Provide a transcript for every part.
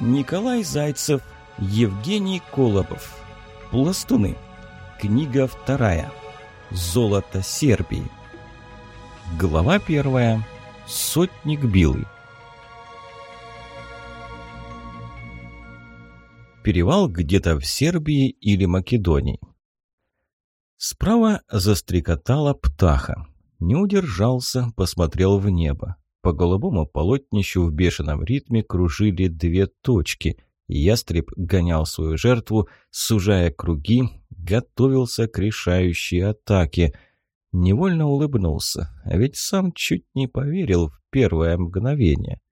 Николай Зайцев, Евгений Колобов. Пластуны. Книга вторая. Золото Сербии. Глава первая. Сотник Билый. Перевал где-то в Сербии или Македонии. Справа застрекотала птаха. Не удержался, посмотрел в небо. По голубому полотнищу в бешеном ритме кружили две точки. Ястреб гонял свою жертву, сужая круги, готовился к решающей атаке. Невольно улыбнулся, а ведь сам чуть не поверил в первое мгновение.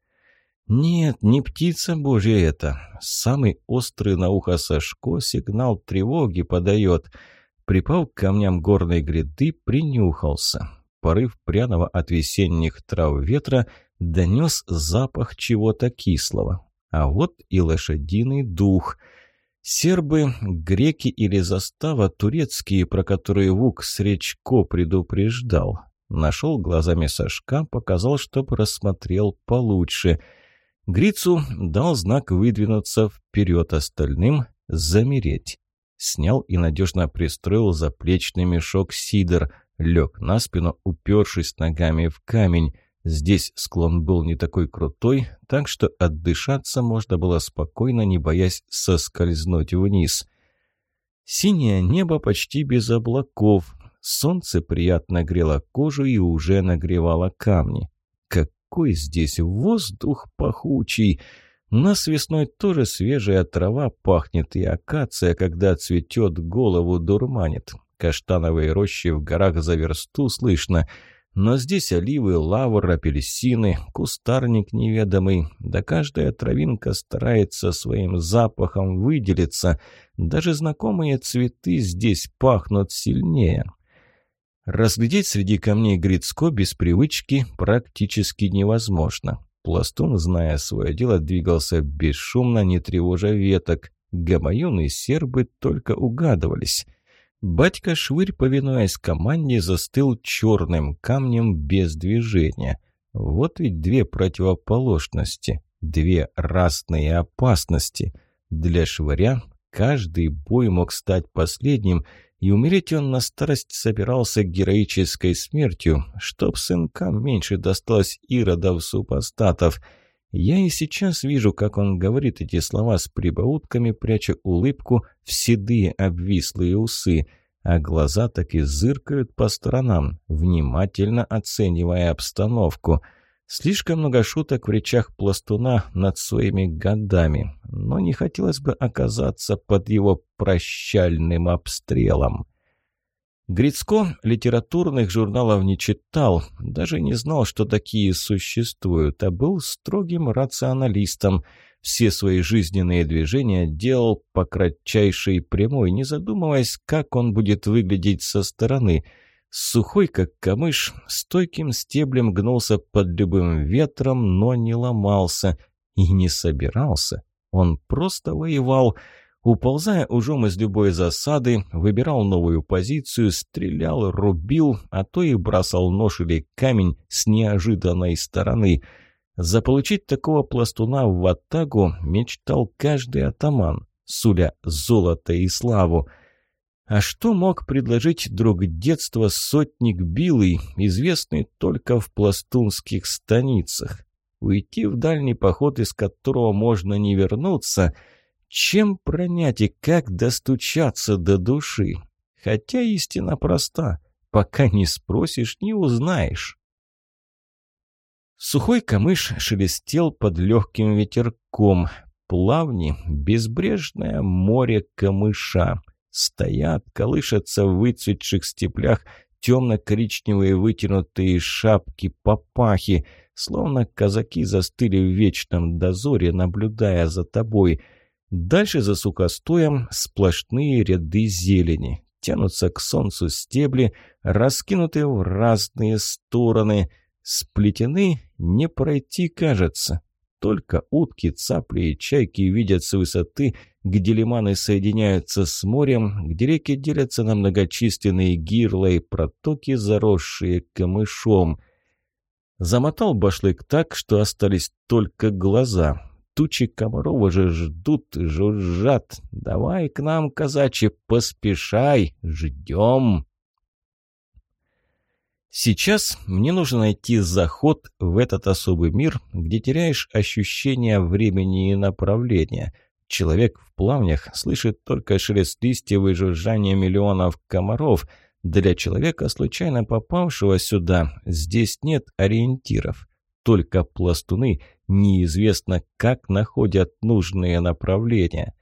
Нет, не птица божья это. Самый острый на ухо Сашко сигнал тревоги подает. Припал к камням горной гряды, принюхался порыв пряного от весенних трав ветра донес запах чего-то кислого. А вот и лошадиный дух. Сербы, греки или застава турецкие, про которые Вук Сречко предупреждал. Нашел глазами Сашка, показал, чтоб рассмотрел получше. Грицу дал знак выдвинуться вперед остальным, замереть. Снял и надежно пристроил заплечный мешок Сидор – Лег на спину, упершись ногами в камень. Здесь склон был не такой крутой, так что отдышаться можно было спокойно, не боясь соскользнуть вниз. Синее небо почти без облаков. Солнце приятно грело кожу и уже нагревало камни. Какой здесь воздух пахучий! У нас весной тоже свежая трава пахнет, и акация, когда цветет, голову дурманит. Каштановые рощи в горах за версту слышно. Но здесь оливы, лавр, апельсины, кустарник неведомый. Да каждая травинка старается своим запахом выделиться. Даже знакомые цветы здесь пахнут сильнее. Разглядеть среди камней Грицко без привычки практически невозможно. Пластун, зная свое дело, двигался бесшумно, не тревожа веток. Гамаюны сербы только угадывались. Батька Швырь, повинуясь команде, застыл черным камнем без движения. Вот ведь две противоположности, две разные опасности. Для Швыря каждый бой мог стать последним, и умереть он на старость собирался героической смертью, чтоб сынкам меньше досталось иродов-супостатов – я и сейчас вижу, как он говорит эти слова с прибаутками, пряча улыбку в седые обвислые усы, а глаза так и зыркают по сторонам, внимательно оценивая обстановку. Слишком много шуток в речах пластуна над своими годами, но не хотелось бы оказаться под его прощальным обстрелом. Грицко литературных журналов не читал, даже не знал, что такие существуют, а был строгим рационалистом. Все свои жизненные движения делал по кратчайшей прямой, не задумываясь, как он будет выглядеть со стороны. Сухой, как камыш, стойким стеблем гнулся под любым ветром, но не ломался и не собирался. Он просто воевал – Уползая ужом из любой засады, выбирал новую позицию, стрелял, рубил, а то и бросал нож или камень с неожиданной стороны. Заполучить такого пластуна в Ватагу мечтал каждый атаман, суля золото и славу. А что мог предложить друг детства сотник Билый, известный только в пластунских станицах? Уйти в дальний поход, из которого можно не вернуться – чем пронять и как достучаться до души? Хотя истина проста. Пока не спросишь, не узнаешь. Сухой камыш шелестел под легким ветерком. Плавни, безбрежное море камыша. Стоят, колышатся в выцветших степлях темно-коричневые вытянутые шапки-папахи, словно казаки застыли в вечном дозоре, наблюдая за тобой — Дальше за сухостоем сплошные ряды зелени. Тянутся к солнцу стебли, раскинуты в разные стороны. Сплетены не пройти, кажется. Только утки, цапли и чайки видят с высоты, где лиманы соединяются с морем, где реки делятся на многочисленные гирла и протоки, заросшие камышом. Замотал башлык так, что остались только глаза. Тучи комаров уже ждут, жужжат. Давай к нам, казачи, поспешай, ждем. Сейчас мне нужно найти заход в этот особый мир, где теряешь ощущение времени и направления. Человек в плавнях слышит только шелест листьев и жужжание миллионов комаров. Для человека, случайно попавшего сюда, здесь нет ориентиров. Только пластуны неизвестно, как находят нужные направления.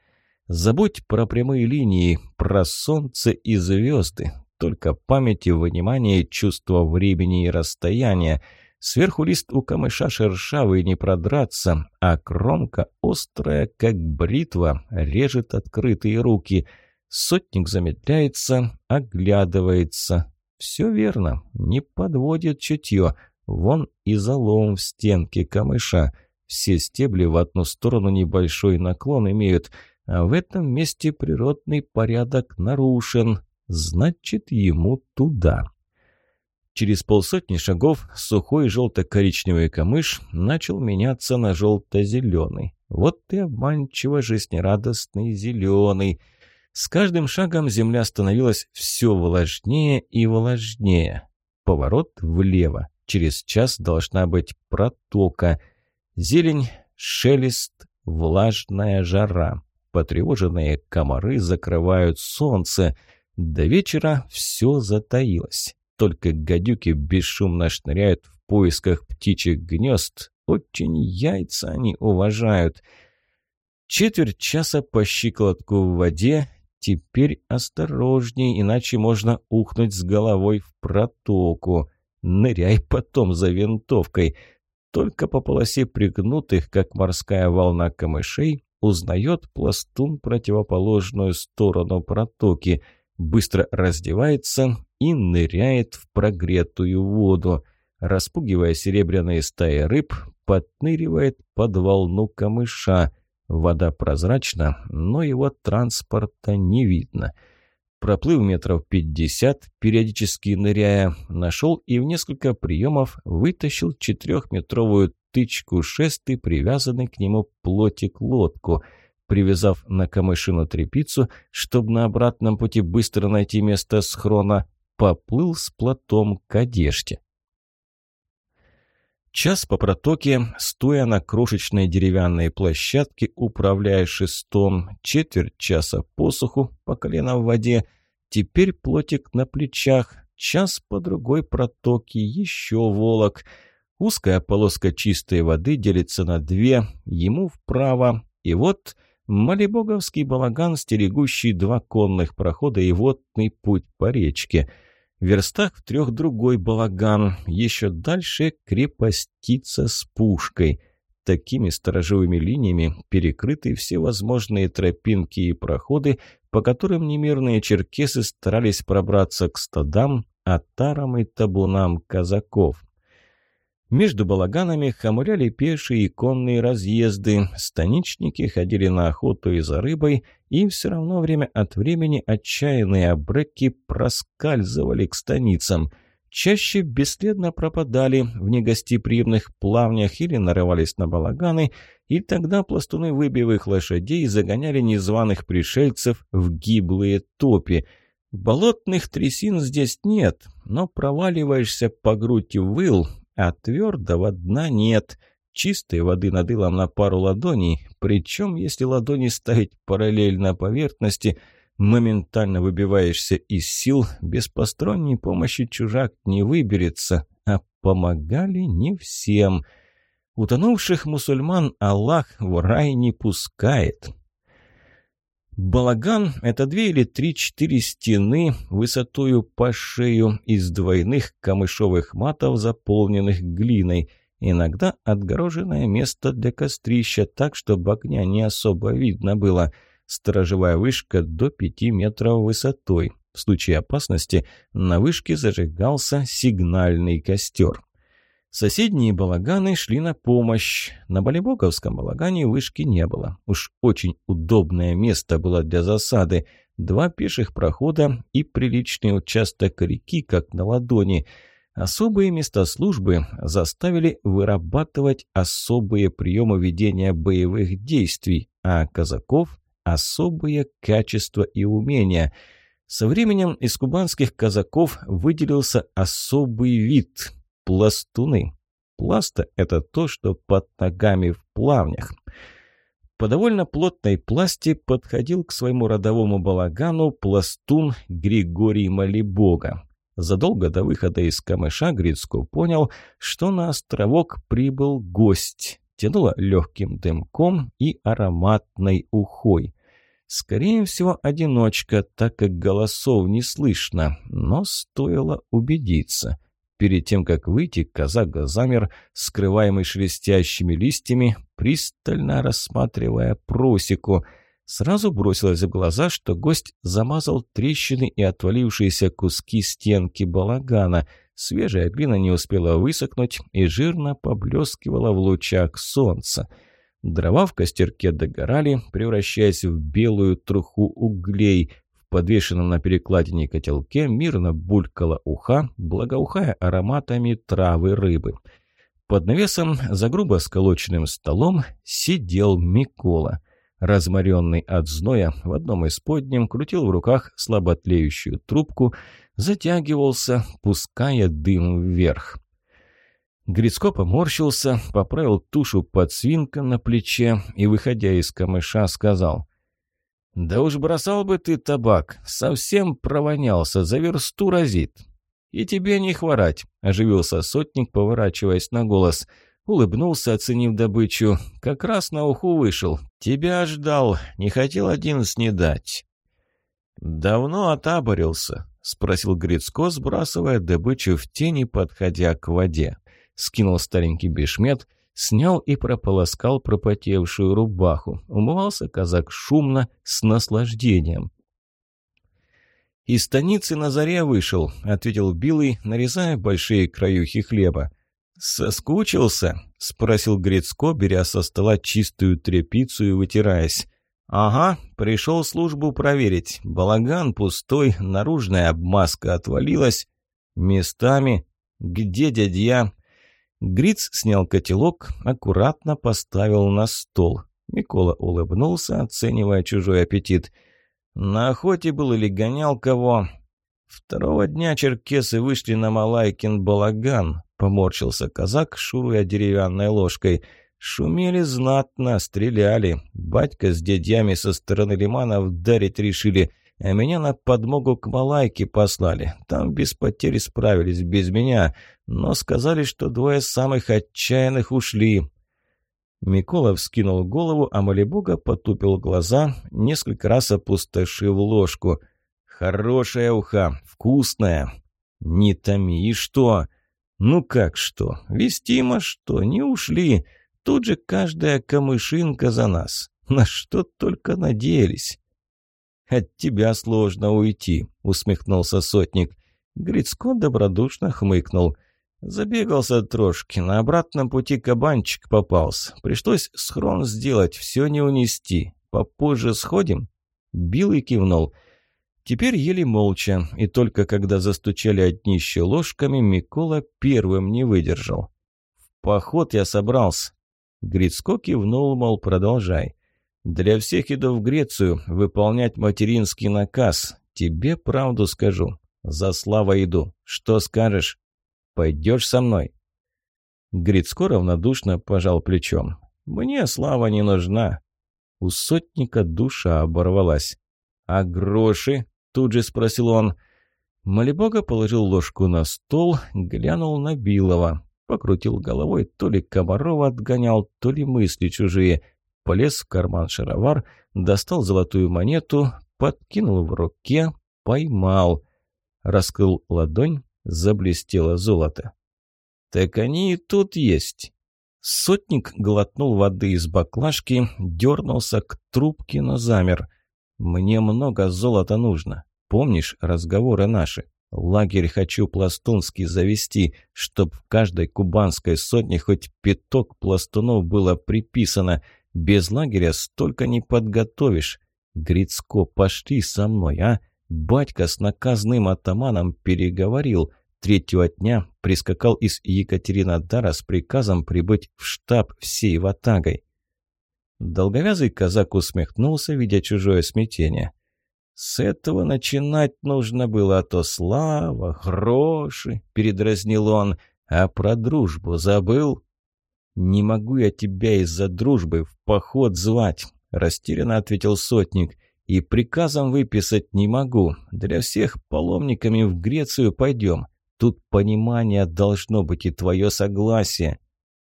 Забудь про прямые линии, про солнце и звезды только памяти, внимание, чувство времени и расстояния. Сверху лист у камыша шершавый, не продраться, а кромка острая, как бритва, режет открытые руки. Сотник замедляется, оглядывается. Все верно, не подводит чутье. Вон и залом в стенке камыша. Все стебли в одну сторону небольшой наклон имеют, а в этом месте природный порядок нарушен. Значит, ему туда. Через полсотни шагов сухой желто-коричневый камыш начал меняться на желто-зеленый. Вот и обманчиво жизнерадостный зеленый. С каждым шагом земля становилась все влажнее и влажнее. Поворот влево. Через час должна быть протока. Зелень, шелест, влажная жара. Потревоженные комары закрывают солнце — до вечера все затаилось. Только гадюки бесшумно шныряют в поисках птичьих гнезд. Очень яйца они уважают. Четверть часа по щиколотку в воде. Теперь осторожней, иначе можно ухнуть с головой в протоку. Ныряй потом за винтовкой. Только по полосе пригнутых, как морская волна камышей, узнает пластун противоположную сторону протоки — быстро раздевается и ныряет в прогретую воду. Распугивая серебряные стаи рыб, подныривает под волну камыша. Вода прозрачна, но его транспорта не видно. Проплыв метров пятьдесят, периодически ныряя, нашел и в несколько приемов вытащил четырехметровую тычку шесты, привязанный к нему плотик-лодку — привязав на камышину трепицу, чтобы на обратном пути быстро найти место схрона, поплыл с платом к одежде. Час по протоке, стоя на крошечной деревянной площадке, управляя шестом, четверть часа посуху по колено в воде, теперь плотик на плечах, час по другой протоке, еще волок. Узкая полоска чистой воды делится на две, ему вправо, и вот Малибоговский балаган, стерегущий два конных прохода и водный путь по речке. В верстах в трех другой балаган, еще дальше крепостица с пушкой. Такими сторожевыми линиями перекрыты все возможные тропинки и проходы, по которым немирные черкесы старались пробраться к стадам, атарам и табунам казаков. Между балаганами хомуряли пешие и конные разъезды, станичники ходили на охоту и за рыбой, и все равно время от времени отчаянные обреки проскальзывали к станицам. Чаще бесследно пропадали в негостеприимных плавнях или нарывались на балаганы, и тогда пластуны, выбив их лошадей, загоняли незваных пришельцев в гиблые топи. Болотных трясин здесь нет, но проваливаешься по грудь в выл, а твердого дна нет. Чистой воды над илом на пару ладоней, причем если ладони ставить параллельно поверхности, моментально выбиваешься из сил, без посторонней помощи чужак не выберется, а помогали не всем. Утонувших мусульман Аллах в рай не пускает. Балаган – это две или три-четыре стены высотою по шею из двойных камышовых матов, заполненных глиной. Иногда отгороженное место для кострища, так, чтобы огня не особо видно было. Сторожевая вышка до пяти метров высотой. В случае опасности на вышке зажигался сигнальный костер. Соседние балаганы шли на помощь. На Болебоковском балагане вышки не было. Уж очень удобное место было для засады. Два пеших прохода и приличный участок реки, как на ладони. Особые места службы заставили вырабатывать особые приемы ведения боевых действий, а казаков – особые качества и умения. Со временем из кубанских казаков выделился особый вид – пластуны. Пласта – это то, что под ногами в плавнях. По довольно плотной пласти подходил к своему родовому балагану пластун Григорий Малибога. Задолго до выхода из камыша Грицко понял, что на островок прибыл гость. Тянуло легким дымком и ароматной ухой. Скорее всего, одиночка, так как голосов не слышно, но стоило убедиться. Перед тем, как выйти, казак замер, скрываемый шелестящими листьями, пристально рассматривая просеку – Сразу бросилось в глаза, что гость замазал трещины и отвалившиеся куски стенки балагана. Свежая глина не успела высохнуть и жирно поблескивала в лучах солнца. Дрова в костерке догорали, превращаясь в белую труху углей. Подвешенном на перекладине котелке мирно булькала уха, благоухая ароматами травы рыбы. Под навесом за грубо сколоченным столом сидел Микола – разморенный от зноя, в одном из подним крутил в руках слаботлеющую трубку, затягивался, пуская дым вверх. Грицко поморщился, поправил тушу под свинком на плече и, выходя из камыша, сказал «Да уж бросал бы ты табак, совсем провонялся, за версту разит». «И тебе не хворать», — оживился сотник, поворачиваясь на голос — Улыбнулся, оценив добычу. «Как раз на уху вышел. Тебя ждал. Не хотел один снедать». «Давно отаборился?» — спросил Грицко, сбрасывая добычу в тени, подходя к воде. Скинул старенький бешмет, снял и прополоскал пропотевшую рубаху. Умывался казак шумно, с наслаждением. «Из станицы на заре вышел», — ответил Билый, нарезая большие краюхи хлеба. «Соскучился?» — спросил Грицко, беря со стола чистую тряпицу и вытираясь. «Ага, пришел службу проверить. Балаган пустой, наружная обмазка отвалилась. Местами. Где дядья?» Гриц снял котелок, аккуратно поставил на стол. Микола улыбнулся, оценивая чужой аппетит. «На охоте был или гонял кого?» Второго дня черкесы вышли на Малайкин балаган. Поморщился казак, шуруя деревянной ложкой. Шумели знатно, стреляли. Батька с дядями со стороны лиманов дарить решили, а меня на подмогу к Малайке послали. Там без потери справились, без меня, но сказали, что двое самых отчаянных ушли. Микола вскинул голову, а Малибога потупил глаза, несколько раз опустошив ложку. «Хорошая уха, вкусная!» «Не томи, и что?» Ну как что? Вестимо что? Не ушли. Тут же каждая камышинка за нас. На что только надеялись. «От тебя сложно уйти», — усмехнулся сотник. Грицко добродушно хмыкнул. Забегался трошки, на обратном пути кабанчик попался. Пришлось схрон сделать, все не унести. Попозже сходим?» Бил и кивнул. Теперь ели молча, и только когда застучали от днища ложками, Микола первым не выдержал. «В поход я собрался». Грицко кивнул, мол, продолжай. «Для всех иду в Грецию выполнять материнский наказ. Тебе правду скажу. За слава иду. Что скажешь? Пойдешь со мной?» Грицко равнодушно пожал плечом. «Мне слава не нужна». У сотника душа оборвалась. «А гроши?» Тут же спросил он. Малибога положил ложку на стол, глянул на Билова. Покрутил головой, то ли Комарова отгонял, то ли мысли чужие. Полез в карман шаровар, достал золотую монету, подкинул в руке, поймал. Раскрыл ладонь, заблестело золото. «Так они и тут есть». Сотник глотнул воды из баклажки, дернулся к трубке, но замер. Мне много золота нужно. Помнишь разговоры наши? Лагерь хочу пластунский завести, чтоб в каждой кубанской сотне хоть пяток пластунов было приписано. Без лагеря столько не подготовишь. Грицко, пошли со мной, а? Батька с наказным атаманом переговорил. Третьего дня прискакал из Екатеринодара с приказом прибыть в штаб всей ватагой. Долговязый казак усмехнулся, видя чужое смятение. «С этого начинать нужно было, а то слава, гроши», — передразнил он, — «а про дружбу забыл?» «Не могу я тебя из-за дружбы в поход звать», — растерянно ответил сотник. «И приказом выписать не могу. Для всех паломниками в Грецию пойдем. Тут понимание должно быть и твое согласие.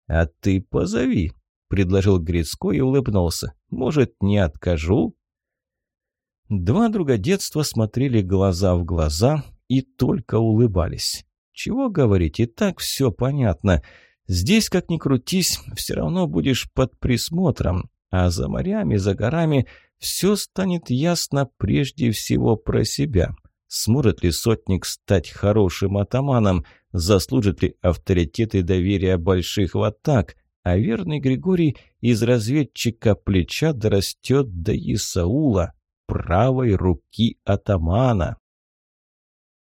А ты позови», — предложил Грицко и улыбнулся. «Может, не откажу?» Два друга детства смотрели глаза в глаза и только улыбались. Чего говорить, и так все понятно. Здесь, как ни крутись, все равно будешь под присмотром, а за морями, за горами все станет ясно прежде всего про себя. Сможет ли сотник стать хорошим атаманом, заслужит ли авторитет и доверие больших в атак, а верный Григорий из разведчика плеча дорастет до Исаула, правой руки атамана.